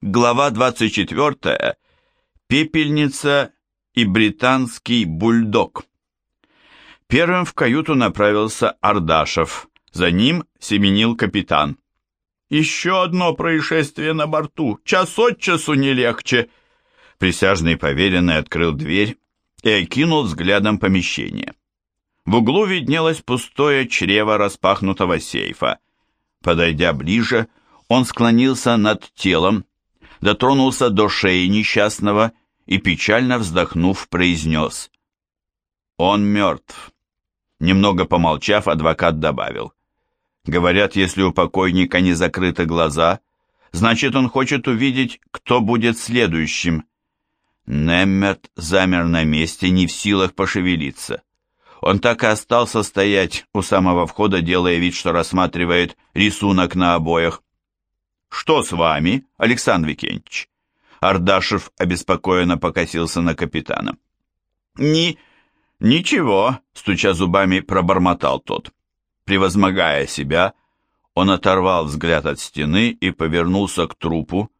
Глава 24. Пепельница и британский бульдог. Первым в каюту направился Ардашев, за ним семенил капитан. «Еще одно происшествие на борту, час от часу не легче!» Присяжный поверенный открыл дверь и окинул взглядом помещение. В углу виднелось пустое чрево распахнутого сейфа. Подойдя ближе, он склонился над телом, дотронулся до шеи несчастного и, печально вздохнув, произнес «Он мертв». Немного помолчав, адвокат добавил «Говорят, если у покойника не закрыты глаза, значит, он хочет увидеть, кто будет следующим». Неммерт замер на месте, не в силах пошевелиться. Он так и остался стоять у самого входа, делая вид, что рассматривает рисунок на обоях. «Что с вами, Александр Викентьевич?» Ардашев обеспокоенно покосился на капитана. «Ни... ничего», — стуча зубами, пробормотал тот. Превозмогая себя, он оторвал взгляд от стены и повернулся к трупу,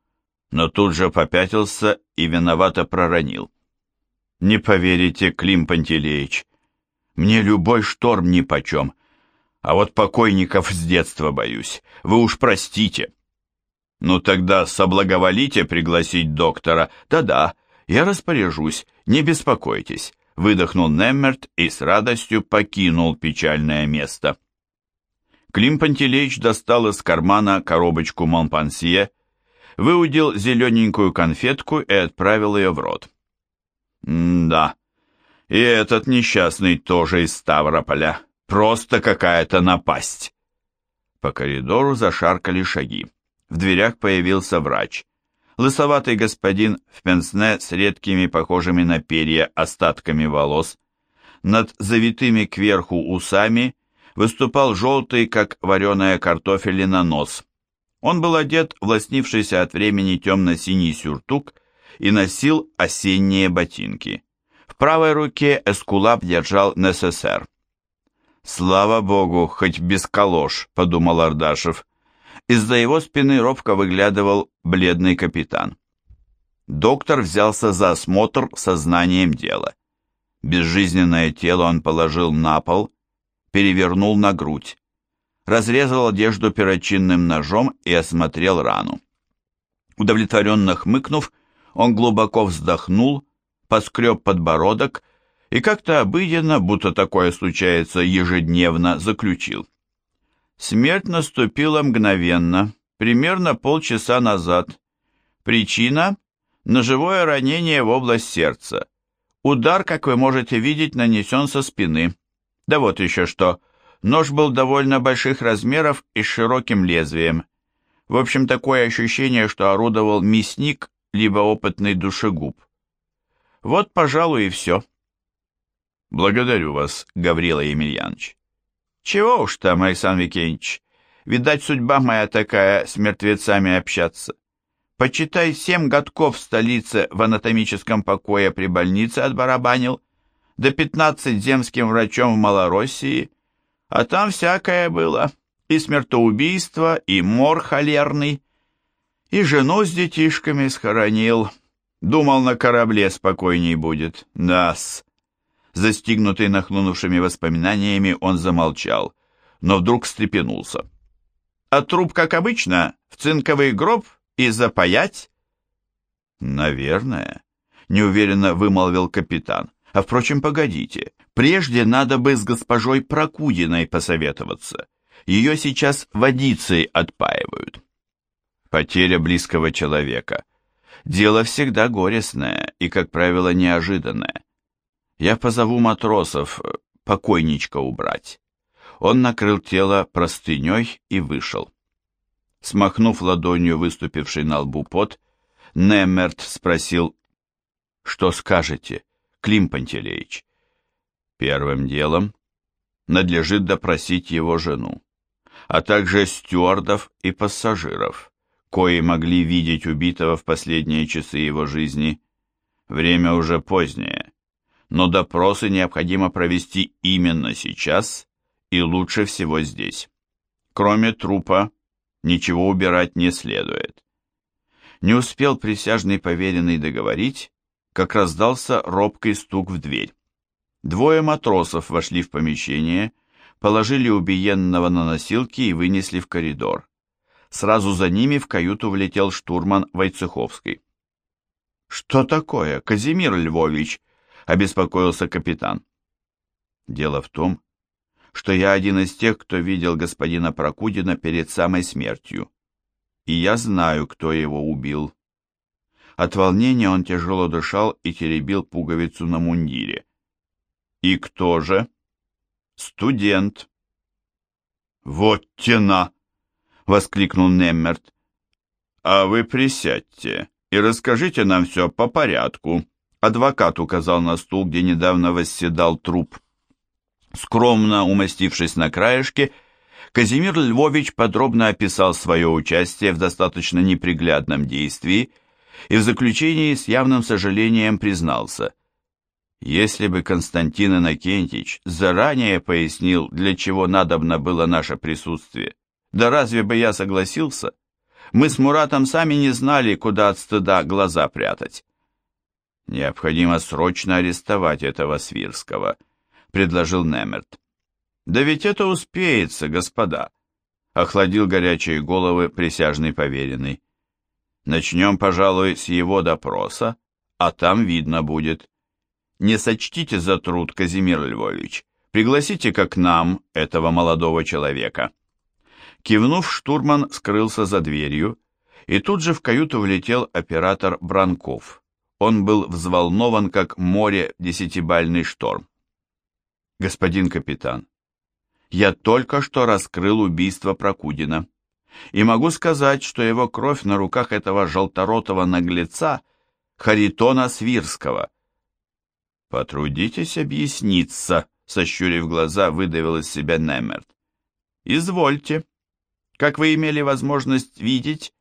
но тут же попятился и виновато проронил. «Не поверите, Клим Пантелеич, мне любой шторм нипочем, а вот покойников с детства боюсь, вы уж простите». «Ну тогда соблаговолите пригласить доктора. Да-да, я распоряжусь, не беспокойтесь», — выдохнул Неммерт и с радостью покинул печальное место. Клим Пантелеич достал из кармана коробочку Монпансье, выудил зелененькую конфетку и отправил ее в рот. «Да, и этот несчастный тоже из Ставрополя. Просто какая-то напасть». По коридору зашаркали шаги. В дверях появился врач. Лысоватый господин в пенсне с редкими, похожими на перья, остатками волос. Над завитыми кверху усами выступал желтый, как вареная картофелина, нос. Он был одет в лоснившийся от времени темно-синий сюртук и носил осенние ботинки. В правой руке Эскулап держал НССР. «Слава богу, хоть без калош», — подумал Ардашев. Из-за его спины робко выглядывал бледный капитан. Доктор взялся за осмотр сознанием дела. Безжизненное тело он положил на пол, перевернул на грудь, разрезал одежду перочинным ножом и осмотрел рану. Удовлетворенно хмыкнув, он глубоко вздохнул, поскреб подбородок и как-то обыденно, будто такое случается ежедневно, заключил. Смерть наступила мгновенно, примерно полчаса назад. Причина – ножевое ранение в область сердца. Удар, как вы можете видеть, нанесен со спины. Да вот еще что. Нож был довольно больших размеров и широким лезвием. В общем, такое ощущение, что орудовал мясник, либо опытный душегуб. Вот, пожалуй, и все. Благодарю вас, Гаврила Емельянович. Чего уж там, Александр Викентьевич, видать, судьба моя такая, с мертвецами общаться. Почитай, семь годков в столице в анатомическом покое при больнице отбарабанил, до пятнадцать земским врачом в Малороссии, а там всякое было, и смертоубийство, и мор холерный, и жену с детишками схоронил. Думал, на корабле спокойней будет. Нас. Застигнутый нахлынувшими воспоминаниями, он замолчал, но вдруг встрепенулся. «А труп, как обычно, в цинковый гроб и запаять?» «Наверное», — неуверенно вымолвил капитан. «А впрочем, погодите, прежде надо бы с госпожой Прокудиной посоветоваться. Ее сейчас водицей отпаивают». Потеря близкого человека. Дело всегда горестное и, как правило, неожиданное. Я позову матросов, э, покойничка убрать. Он накрыл тело простыней и вышел. Смахнув ладонью выступивший на лбу пот, Немерт спросил, «Что скажете, Клим Пантелеич?» Первым делом надлежит допросить его жену, а также стюардов и пассажиров, кои могли видеть убитого в последние часы его жизни. Время уже позднее, но допросы необходимо провести именно сейчас и лучше всего здесь. Кроме трупа, ничего убирать не следует. Не успел присяжный поверенный договорить, как раздался робкий стук в дверь. Двое матросов вошли в помещение, положили убиенного на носилки и вынесли в коридор. Сразу за ними в каюту влетел штурман Войцеховский. «Что такое, Казимир Львович?» — обеспокоился капитан. «Дело в том, что я один из тех, кто видел господина Прокудина перед самой смертью, и я знаю, кто его убил». От волнения он тяжело дышал и теребил пуговицу на мундире. «И кто же?» «Студент». «Вот тена!» — воскликнул Неммерт. «А вы присядьте и расскажите нам все по порядку», — адвокат указал на стул, где недавно восседал труп. Скромно умостившись на краешке, Казимир Львович подробно описал свое участие в достаточно неприглядном действии и в заключении с явным сожалением признался. Если бы Константин Иннокентич заранее пояснил, для чего надобно было наше присутствие, да разве бы я согласился? Мы с Муратом сами не знали, куда от стыда глаза прятать. Необходимо срочно арестовать этого Свирского, предложил Немерт. Да ведь это успеется, господа, охладил горячие головы присяжный поверенный. Начнем, пожалуй, с его допроса, а там видно будет. Не сочтите за труд, Казимир Львович. Пригласите-ка к нам этого молодого человека. Кивнув, штурман скрылся за дверью, и тут же в каюту влетел оператор Бранков. Он был взволнован, как море десятибальный шторм. «Господин капитан, я только что раскрыл убийство Прокудина, и могу сказать, что его кровь на руках этого желторотого наглеца Харитона Свирского». «Потрудитесь объясниться», — сощурив глаза, выдавил из себя Немерт. «Извольте», как вы имели возможность видеть,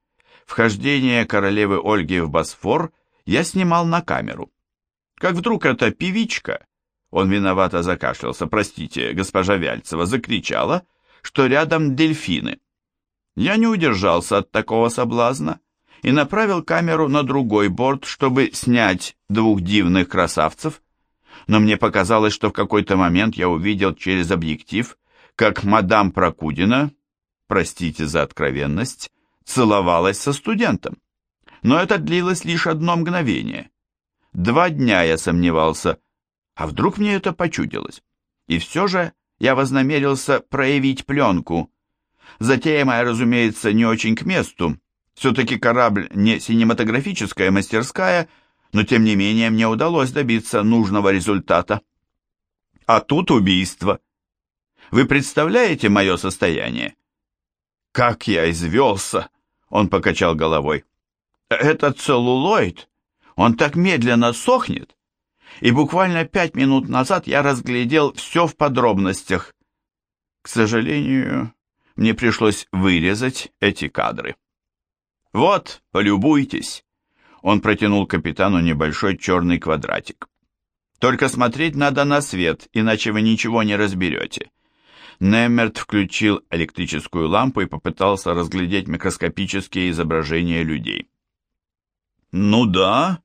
вхождение королевы Ольги в Босфор я снимал на камеру. Как вдруг эта певичка, он виновато закашлялся, простите, госпожа Вяльцева, закричала, что рядом дельфины. Я не удержался от такого соблазна и направил камеру на другой борт, чтобы снять двух дивных красавцев, но мне показалось, что в какой-то момент я увидел через объектив, как мадам Прокудина, простите за откровенность, целовалась со студентом. Но это длилось лишь одно мгновение. Два дня я сомневался, а вдруг мне это почудилось? И все же я вознамерился проявить пленку. Затея моя, разумеется, не очень к месту. Все-таки корабль не синематографическая мастерская, но тем не менее мне удалось добиться нужного результата. А тут убийство. Вы представляете мое состояние? Как я извелся!» Он покачал головой. «Этот целлулоид, он так медленно сохнет, и буквально пять минут назад я разглядел все в подробностях. К сожалению, мне пришлось вырезать эти кадры. Вот, полюбуйтесь!» Он протянул капитану небольшой черный квадратик. «Только смотреть надо на свет, иначе вы ничего не разберете. Немерт включил электрическую лампу и попытался разглядеть микроскопические изображения людей. «Ну да,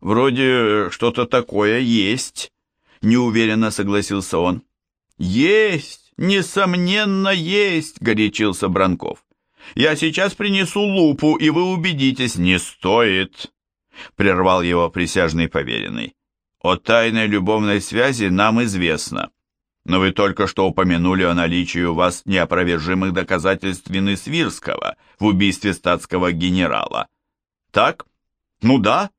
вроде что-то такое есть», — неуверенно согласился он. «Есть, несомненно, есть», — горячился Бранков. «Я сейчас принесу лупу, и вы убедитесь, не стоит», — прервал его присяжный поверенный. «О тайной любовной связи нам известно». Но вы только что упомянули о наличии у вас неопровержимых доказательств вины Свирского в убийстве статского генерала. Так? Ну да.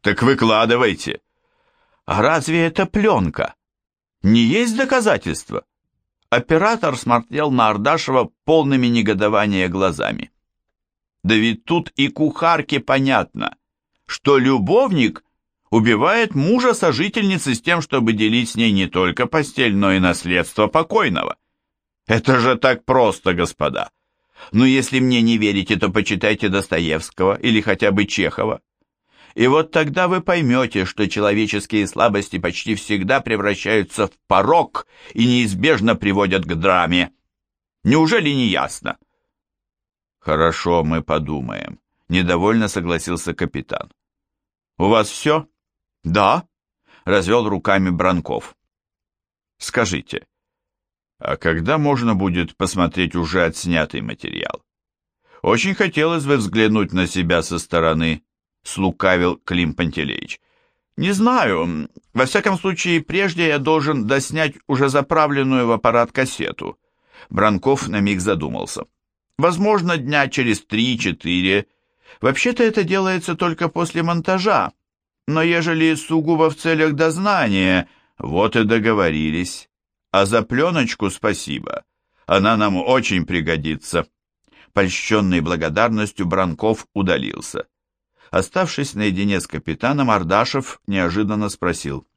Так выкладывайте. А разве это пленка? Не есть доказательства? Оператор смотрел на Ардашева полными негодования глазами. Да ведь тут и кухарке понятно, что любовник убивает мужа сожительницы с тем, чтобы делить с ней не только постель, но и наследство покойного. Это же так просто, господа. Но если мне не верите, то почитайте Достоевского или хотя бы Чехова. И вот тогда вы поймете, что человеческие слабости почти всегда превращаются в порок и неизбежно приводят к драме. Неужели не ясно? Хорошо, мы подумаем, Недовольно согласился капитан. «У вас все?» «Да», — развел руками Бранков. «Скажите, а когда можно будет посмотреть уже отснятый материал?» «Очень хотелось бы взглянуть на себя со стороны», — слукавил Клим Пантелеич. «Не знаю. Во всяком случае, прежде я должен доснять уже заправленную в аппарат кассету». Бранков на миг задумался. «Возможно, дня через три-четыре. Вообще-то это делается только после монтажа. Но ежели сугубо в целях дознания, вот и договорились. А за пленочку спасибо. Она нам очень пригодится». Польщенный благодарностью Бранков удалился. Оставшись наедине с капитаном, Ардашев неожиданно спросил.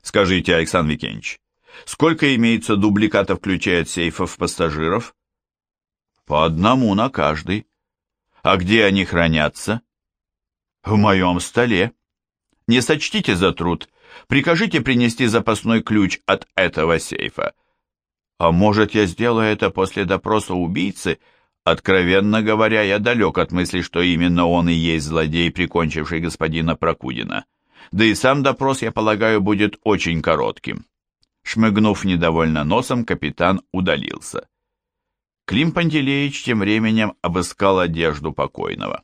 «Скажите, Александр Викентьевич, сколько имеется дубликатов ключей от сейфов пассажиров?» «По одному на каждый. А где они хранятся?» «В моем столе. Не сочтите за труд. Прикажите принести запасной ключ от этого сейфа. А может, я сделаю это после допроса убийцы?» Откровенно говоря, я далек от мысли, что именно он и есть злодей, прикончивший господина Прокудина. Да и сам допрос, я полагаю, будет очень коротким. Шмыгнув недовольно носом, капитан удалился. Клим Пантелеич тем временем обыскал одежду покойного.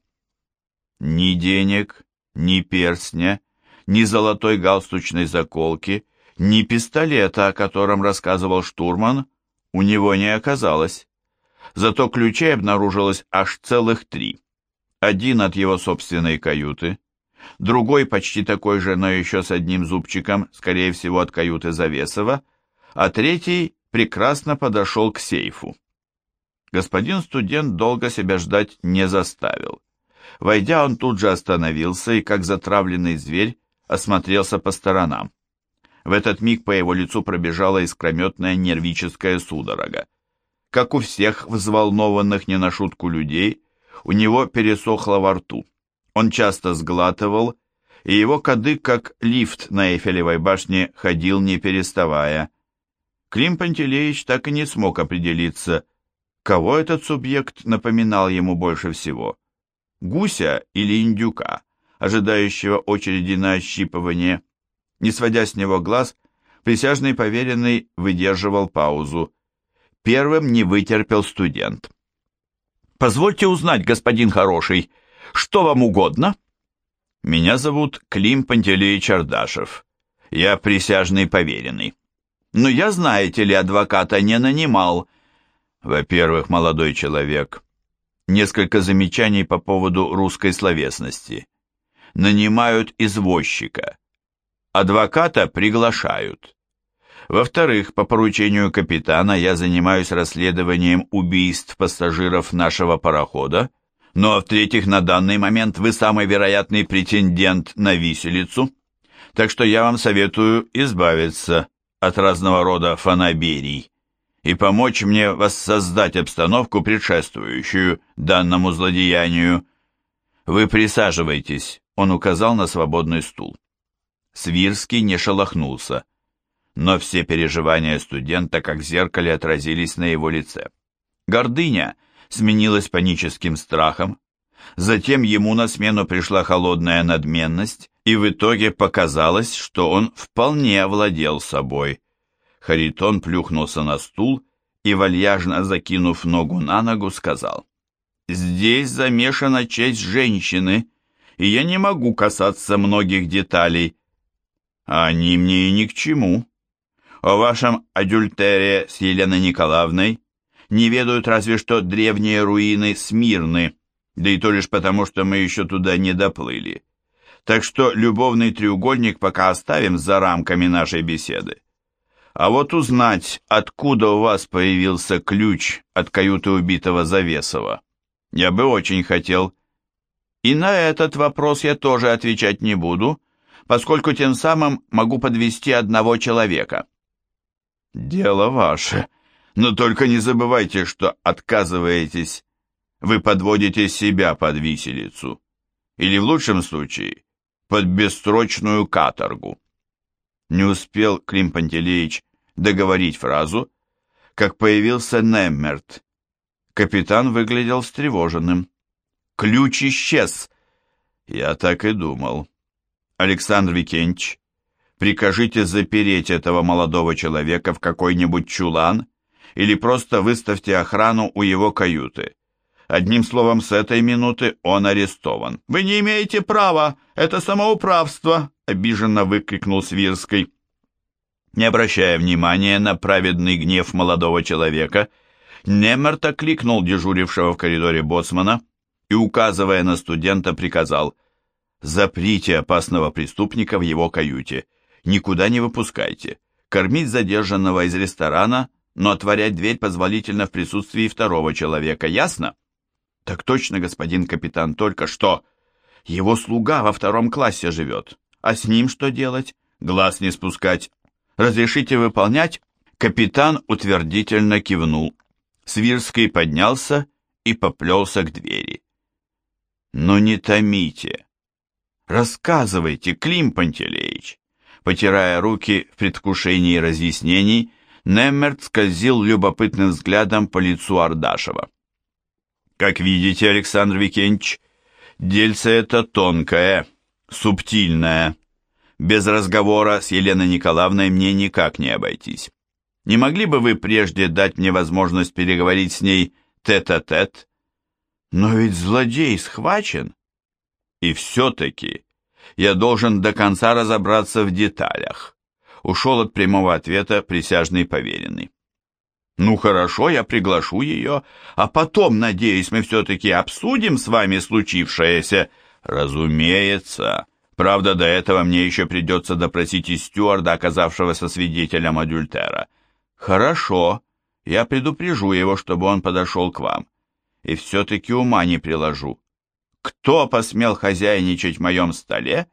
Ни денег, ни перстня, ни золотой галстучной заколки, ни пистолета, о котором рассказывал штурман, у него не оказалось. Зато ключей обнаружилось аж целых три. Один от его собственной каюты, другой почти такой же, но еще с одним зубчиком, скорее всего от каюты Завесова, а третий прекрасно подошел к сейфу. Господин студент долго себя ждать не заставил. Войдя, он тут же остановился и, как затравленный зверь, осмотрелся по сторонам. В этот миг по его лицу пробежала искрометная нервическая судорога. Как у всех взволнованных не на шутку людей, у него пересохло во рту. Он часто сглатывал, и его кадык, как лифт на Эйфелевой башне, ходил не переставая. Клим Пантелеич так и не смог определиться, кого этот субъект напоминал ему больше всего. Гуся или индюка, ожидающего очереди на ощипывание. Не сводя с него глаз, присяжный поверенный выдерживал паузу. Первым не вытерпел студент. «Позвольте узнать, господин хороший, что вам угодно?» «Меня зовут Клим Пантелеич Ардашев. Я присяжный поверенный. Но я, знаете ли, адвоката не нанимал. Во-первых, молодой человек. Несколько замечаний по поводу русской словесности. Нанимают извозчика. Адвоката приглашают. Во-вторых, по поручению капитана я занимаюсь расследованием убийств пассажиров нашего парохода, ну а в-третьих, на данный момент вы самый вероятный претендент на виселицу, так что я вам советую избавиться от разного рода фанаберий и помочь мне воссоздать обстановку, предшествующую данному злодеянию. Вы присаживайтесь, он указал на свободный стул. Свирский не шелохнулся но все переживания студента как зеркале отразились на его лице. Гордыня сменилась паническим страхом, затем ему на смену пришла холодная надменность, и в итоге показалось, что он вполне овладел собой. Харитон плюхнулся на стул и, вальяжно закинув ногу на ногу, сказал, «Здесь замешана честь женщины, и я не могу касаться многих деталей. А они мне и ни к чему. О вашем адюльтере с Еленой Николаевной не ведают разве что древние руины Смирны, да и то лишь потому, что мы еще туда не доплыли. Так что любовный треугольник пока оставим за рамками нашей беседы. А вот узнать, откуда у вас появился ключ от каюты убитого Завесова, я бы очень хотел. И на этот вопрос я тоже отвечать не буду, поскольку тем самым могу подвести одного человека. Дело ваше. Но только не забывайте, что отказываетесь. Вы подводите себя под виселицу. Или в лучшем случае, под бессрочную каторгу. Не успел Клим Пантелеич договорить фразу, как появился Неммерт. Капитан выглядел встревоженным. Ключ исчез. Я так и думал. Александр Викентьевич, прикажите запереть этого молодого человека в какой-нибудь чулан или просто выставьте охрану у его каюты. Одним словом, с этой минуты он арестован. «Вы не имеете права! Это самоуправство!» — обиженно выкрикнул Свирский. Не обращая внимания на праведный гнев молодого человека, Немерт окликнул дежурившего в коридоре боцмана и, указывая на студента, приказал «Заприте опасного преступника в его каюте, никуда не выпускайте, кормить задержанного из ресторана, но отворять дверь позволительно в присутствии второго человека, ясно?» «Так точно, господин капитан, только что. Его слуга во втором классе живет. А с ним что делать? Глаз не спускать. Разрешите выполнять?» Капитан утвердительно кивнул. Свирский поднялся и поплелся к двери. «Ну не томите! Рассказывайте, Клим Пантелеич!» Потирая руки в предвкушении разъяснений, Неммерт скользил любопытным взглядом по лицу Ардашева. Как видите, Александр Викентьевич, дельце это тонкое, субтильное. Без разговора с Еленой Николаевной мне никак не обойтись. Не могли бы вы прежде дать мне возможность переговорить с ней тет-а-тет? -тет? Но ведь злодей схвачен. И все-таки я должен до конца разобраться в деталях. Ушел от прямого ответа присяжный поверенный. Ну хорошо, я приглашу ее, а потом, надеюсь, мы все-таки обсудим с вами случившееся. Разумеется. Правда, до этого мне еще придется допросить и стюарда, оказавшегося свидетелем адюльтера. Хорошо, я предупрежу его, чтобы он подошел к вам. И все-таки ума не приложу. Кто посмел хозяйничать в моем столе?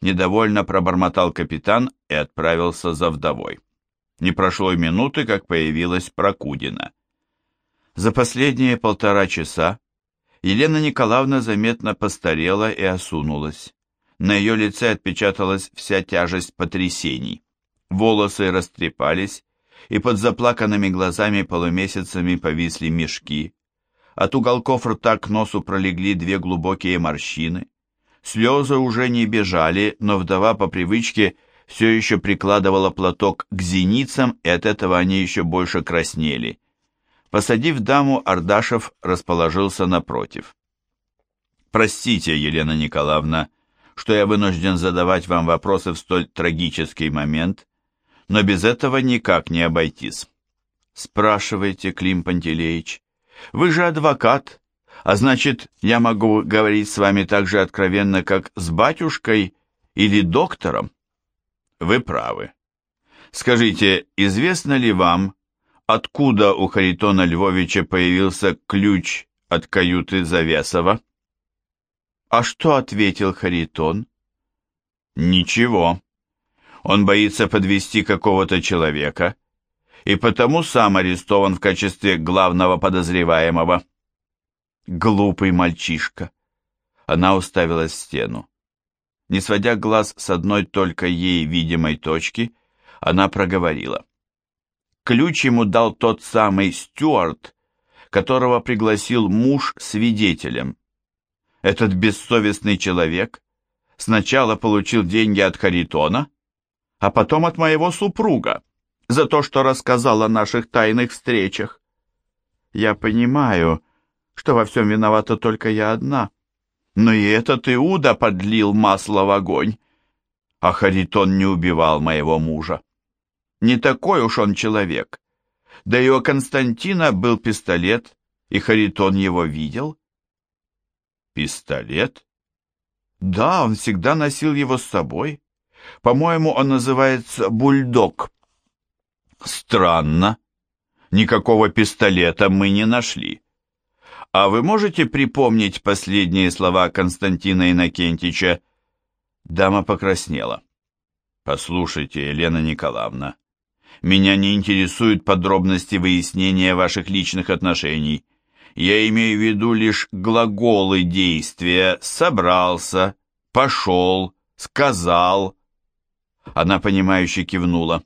Недовольно пробормотал капитан и отправился за вдовой. Не прошло и минуты, как появилась Прокудина. За последние полтора часа Елена Николаевна заметно постарела и осунулась. На ее лице отпечаталась вся тяжесть потрясений. Волосы растрепались, и под заплаканными глазами полумесяцами повисли мешки. От уголков рта к носу пролегли две глубокие морщины. Слезы уже не бежали, но вдова по привычке – все еще прикладывала платок к зеницам, и от этого они еще больше краснели. Посадив даму, Ардашев расположился напротив. «Простите, Елена Николаевна, что я вынужден задавать вам вопросы в столь трагический момент, но без этого никак не обойтись». «Спрашивайте, Клим Пантелеич. Вы же адвокат, а значит, я могу говорить с вами так же откровенно, как с батюшкой или доктором?» Вы правы. Скажите, известно ли вам, откуда у Харитона Львовича появился ключ от каюты Завесова? А что ответил Харитон? Ничего. Он боится подвести какого-то человека и потому сам арестован в качестве главного подозреваемого. Глупый мальчишка. Она уставилась в стену. Не сводя глаз с одной только ей видимой точки, она проговорила. Ключ ему дал тот самый Стюарт, которого пригласил муж свидетелем. Этот бессовестный человек сначала получил деньги от Харитона, а потом от моего супруга за то, что рассказал о наших тайных встречах. Я понимаю, что во всем виновата только я одна, но и этот Иуда подлил масло в огонь. А Харитон не убивал моего мужа. Не такой уж он человек. Да и у Константина был пистолет, и Харитон его видел. Пистолет? Да, он всегда носил его с собой. По-моему, он называется бульдог. Странно. Никакого пистолета мы не нашли. А вы можете припомнить последние слова Константина Иннокентича? Дама покраснела. Послушайте, Елена Николаевна, меня не интересуют подробности выяснения ваших личных отношений. Я имею в виду лишь глаголы действия «собрался», «пошел», «сказал». Она, понимающе кивнула.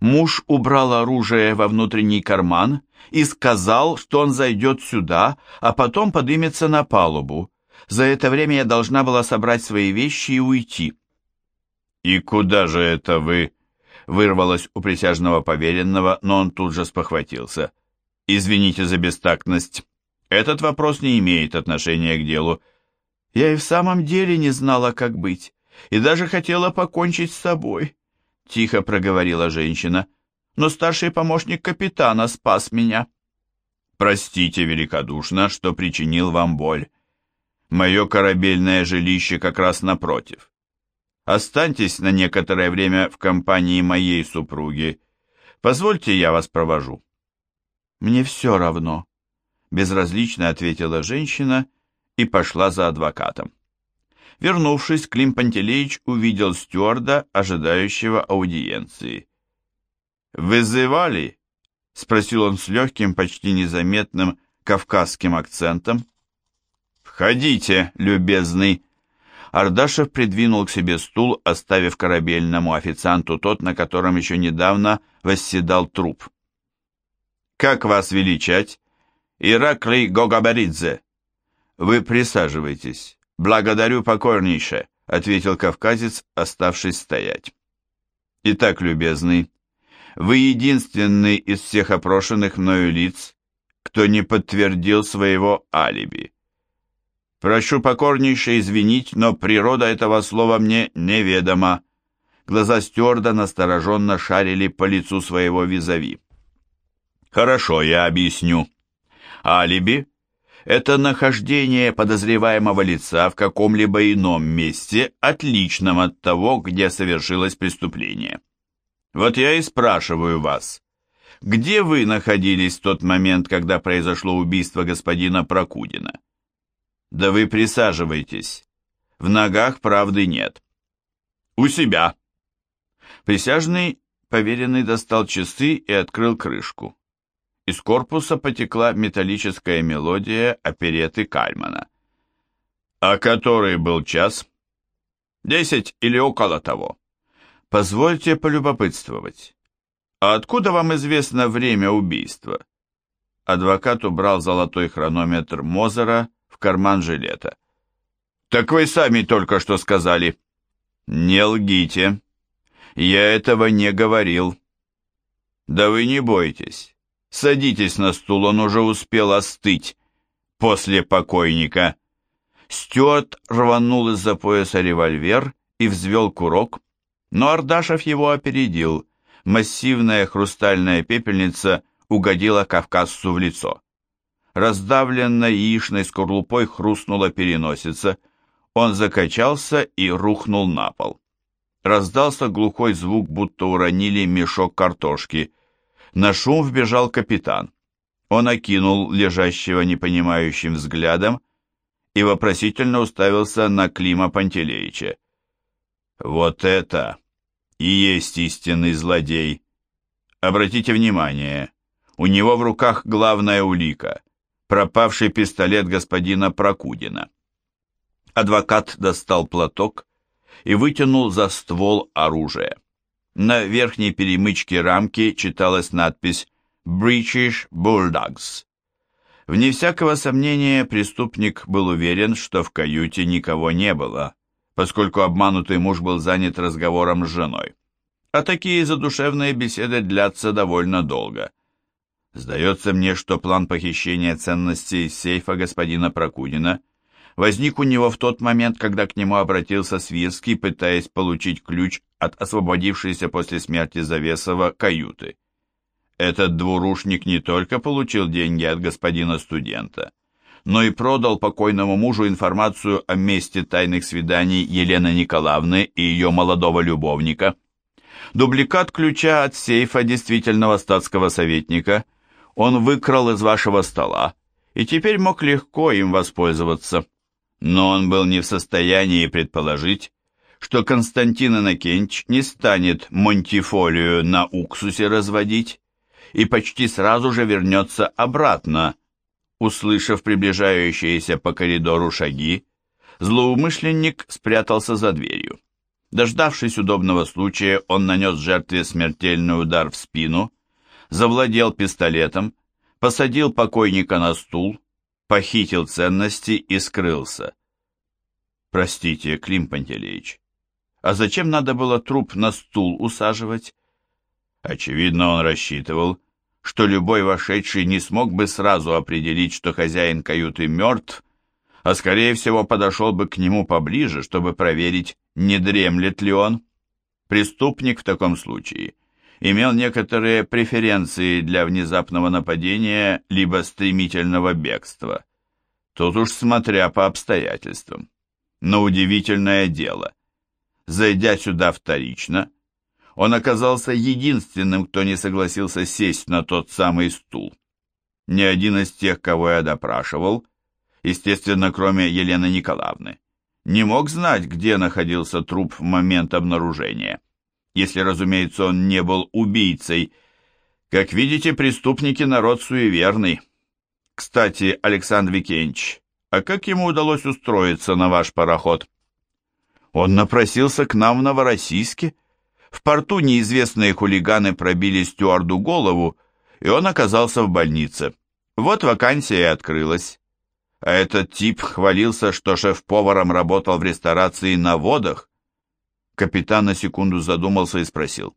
Муж убрал оружие во внутренний карман и сказал, что он зайдет сюда, а потом подымется на палубу. За это время я должна была собрать свои вещи и уйти. «И куда же это вы?» вырвалось у присяжного поверенного, но он тут же спохватился. «Извините за бестактность. Этот вопрос не имеет отношения к делу. Я и в самом деле не знала, как быть, и даже хотела покончить с собой», — тихо проговорила женщина. «Но старший помощник капитана спас меня». «Простите великодушно, что причинил вам боль. Мое корабельное жилище как раз напротив. Останьтесь на некоторое время в компании моей супруги. Позвольте, я вас провожу». «Мне все равно», — безразлично ответила женщина и пошла за адвокатом. Вернувшись, Клим Пантелеич увидел стюарда, ожидающего аудиенции. «Вызывали?» — спросил он с легким, почти незаметным кавказским акцентом. «Входите, любезный!» Ардашев придвинул к себе стул, оставив корабельному официанту тот, на котором еще недавно восседал труп. «Как вас величать?» «Ираклий Гогабаридзе». «Вы присаживайтесь. Благодарю покорнейше», — ответил кавказец, оставшись стоять. «Итак, любезный, вы единственный из всех опрошенных мною лиц, кто не подтвердил своего алиби. Прошу покорнейше извинить, но природа этого слова мне неведома. Глаза стюарда настороженно шарили по лицу своего визави. Хорошо, я объясню. Алиби – это нахождение подозреваемого лица в каком-либо ином месте, отличном от того, где совершилось преступление. Вот я и спрашиваю вас, где вы находились в тот момент, когда произошло убийство господина Прокудина? Да вы присаживайтесь. В ногах правды нет. У себя. Присяжный поверенный достал часы и открыл крышку. Из корпуса потекла металлическая мелодия опереты Кальмана. «А который был час?» «Десять или около того». «Позвольте полюбопытствовать. А откуда вам известно время убийства?» Адвокат убрал золотой хронометр Мозера в карман жилета. «Так вы сами только что сказали». «Не лгите. Я этого не говорил». «Да вы не бойтесь. Садитесь на стул, он уже успел остыть. После покойника». Стюарт рванул из-за пояса револьвер и взвел курок, но Ардашев его опередил. Массивная хрустальная пепельница угодила кавказцу в лицо. Раздавленной яичной скорлупой хрустнула переносица. Он закачался и рухнул на пол. Раздался глухой звук, будто уронили мешок картошки. На шум вбежал капитан. Он окинул лежащего непонимающим взглядом и вопросительно уставился на Клима Пантелеича. «Вот это и есть истинный злодей! Обратите внимание, у него в руках главная улика пропавший пистолет господина Прокудина. Адвокат достал платок и вытянул за ствол оружие. На верхней перемычке рамки читалась надпись «British Bulldogs». Вне всякого сомнения преступник был уверен, что в каюте никого не было, поскольку обманутый муж был занят разговором с женой. А такие задушевные беседы длятся довольно долго. Сдается мне, что план похищения ценностей из сейфа господина Прокудина возник у него в тот момент, когда к нему обратился Свирский, пытаясь получить ключ от освободившейся после смерти Завесова каюты. Этот двурушник не только получил деньги от господина студента, но и продал покойному мужу информацию о месте тайных свиданий Елены Николаевны и ее молодого любовника. Дубликат ключа от сейфа действительного статского советника – он выкрал из вашего стола и теперь мог легко им воспользоваться. Но он был не в состоянии предположить, что Константин Иннокенч не станет монтифолию на уксусе разводить и почти сразу же вернется обратно. Услышав приближающиеся по коридору шаги, злоумышленник спрятался за дверью. Дождавшись удобного случая, он нанес жертве смертельный удар в спину, завладел пистолетом, посадил покойника на стул, похитил ценности и скрылся. Простите, Клим Пантелеич, а зачем надо было труп на стул усаживать? Очевидно, он рассчитывал, что любой вошедший не смог бы сразу определить, что хозяин каюты мертв, а скорее всего подошел бы к нему поближе, чтобы проверить, не дремлет ли он. Преступник в таком случае имел некоторые преференции для внезапного нападения либо стремительного бегства. Тут уж смотря по обстоятельствам. Но удивительное дело. Зайдя сюда вторично, он оказался единственным, кто не согласился сесть на тот самый стул. Ни один из тех, кого я допрашивал, естественно, кроме Елены Николаевны, не мог знать, где находился труп в момент обнаружения. Если, разумеется, он не был убийцей. Как видите, преступники народ суеверный. Кстати, Александр Викентьевич, а как ему удалось устроиться на ваш пароход? Он напросился к нам в Новороссийске. В порту неизвестные хулиганы пробили стюарду голову, и он оказался в больнице. Вот вакансия и открылась. А этот тип хвалился, что шеф-поваром работал в ресторации на водах. Капитан на секунду задумался и спросил.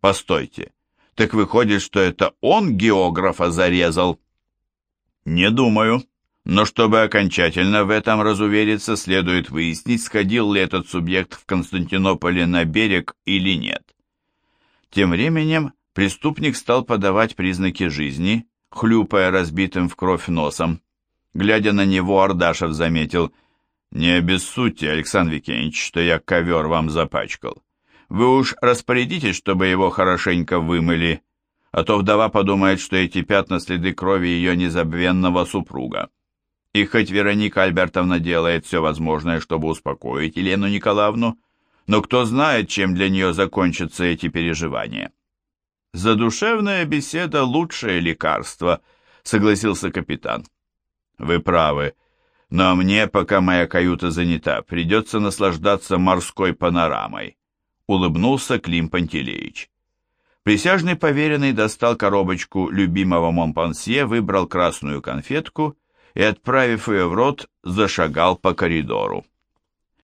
«Постойте, так выходит, что это он географа зарезал?» «Не думаю. Но чтобы окончательно в этом разувериться, следует выяснить, сходил ли этот субъект в Константинополе на берег или нет». Тем временем преступник стал подавать признаки жизни, хлюпая разбитым в кровь носом. Глядя на него, Ардашев заметил, «Не обессудьте, Александр Викентьевич, что я ковер вам запачкал. Вы уж распорядитесь, чтобы его хорошенько вымыли, а то вдова подумает, что эти пятна следы крови ее незабвенного супруга. И хоть Вероника Альбертовна делает все возможное, чтобы успокоить Елену Николаевну, но кто знает, чем для нее закончатся эти переживания. «Задушевная беседа — лучшее лекарство», — согласился капитан. Вы правы. Но мне, пока моя каюта занята, придется наслаждаться морской панорамой. Улыбнулся Клим Пантелеич. Присяжный поверенный достал коробочку любимого Монпансье, выбрал красную конфетку и, отправив ее в рот, зашагал по коридору.